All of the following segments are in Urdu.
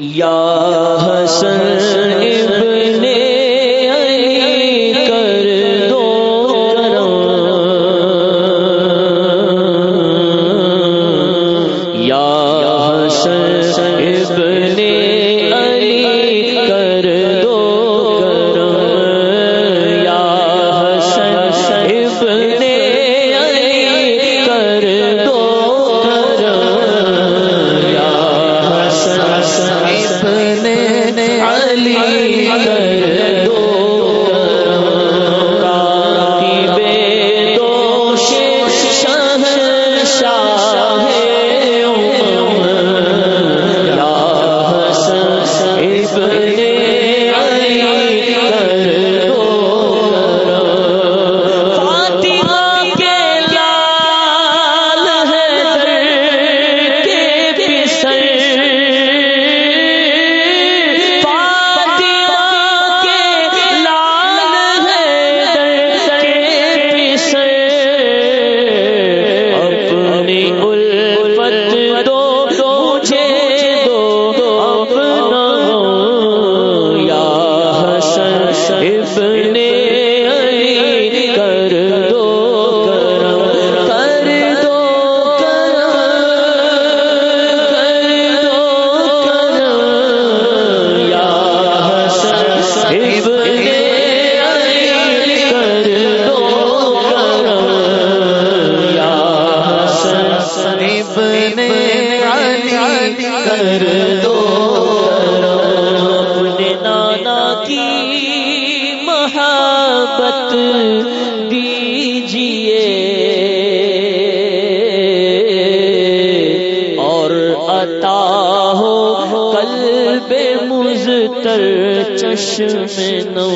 یا حسن کر دو۔ اپنے نانا کی محبت دیجیے اور عطا ہو قلب مزتر چشم نو۔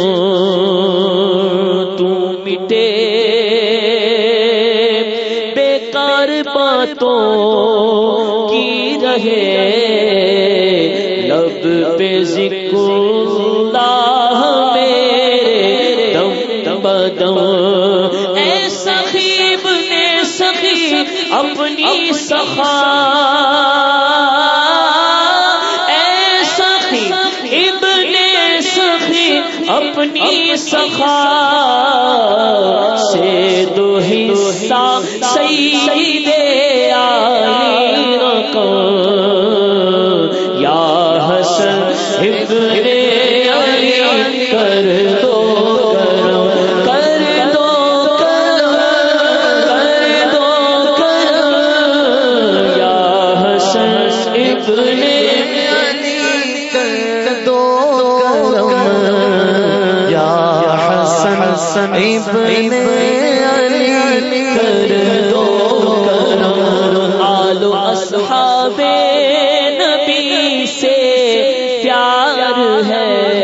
تو مٹے۔ بیکار باتوں کی رہے۔ ذکر اللہ میرے دم بدم۔ اے سخیب نے سخی اپنی سخا۔ اے سخی ابن سخی اپنی سخا۔ سے دو حسن ابن علی کر دو کرم آل اصحاب نبی سے پیار ہے۔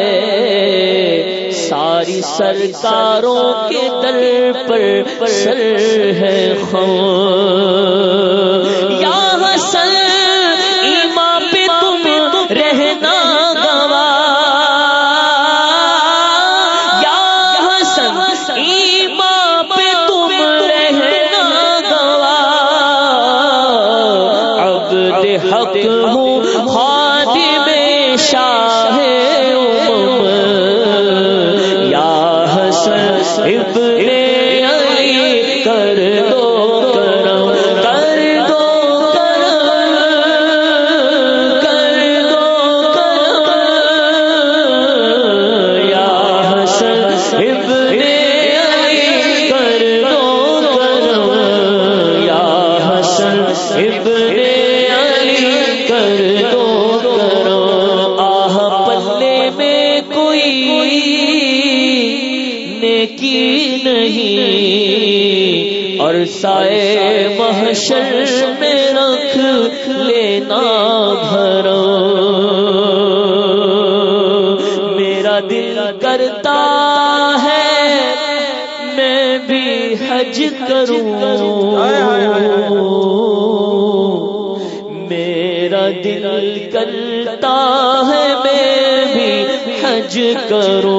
ساری سرکاروں کے در پر سر ہے خون۔ کر دو کرو۔ آہ، پلے میں کوئی نیکی نہیں۔ اور سائے محشر میں رکھ لینا۔ دل کرتا ہے میں بھی حج کرو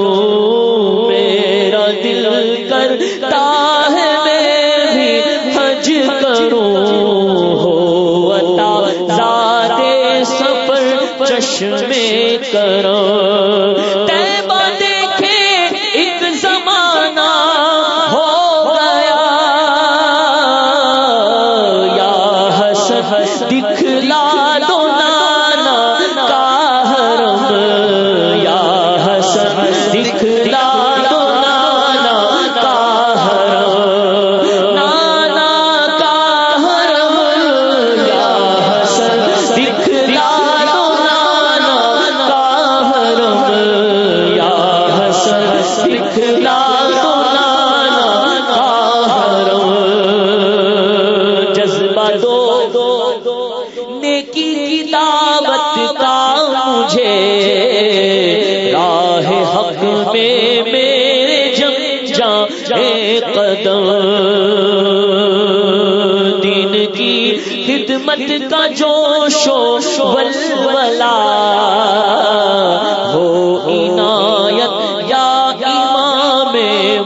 میرا دل کرتا ہے میں بھی حج کرو ہو عطا ذات سفر چشمے کرو ایک قدم دین کی خدمت کا جوش و ولولا ہو عنایت یا امام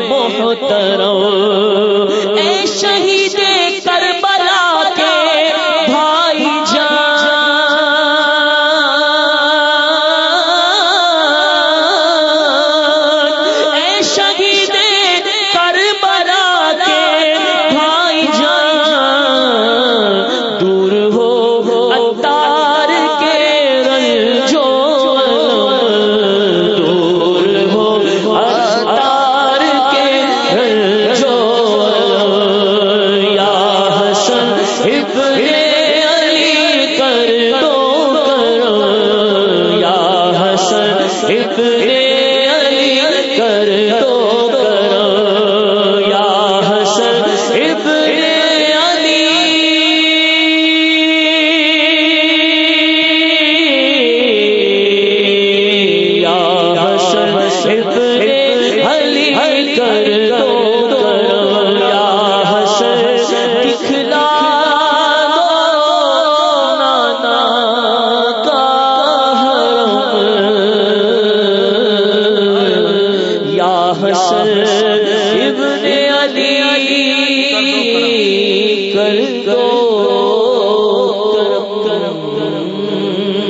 محترم اپنے علی کر دو۔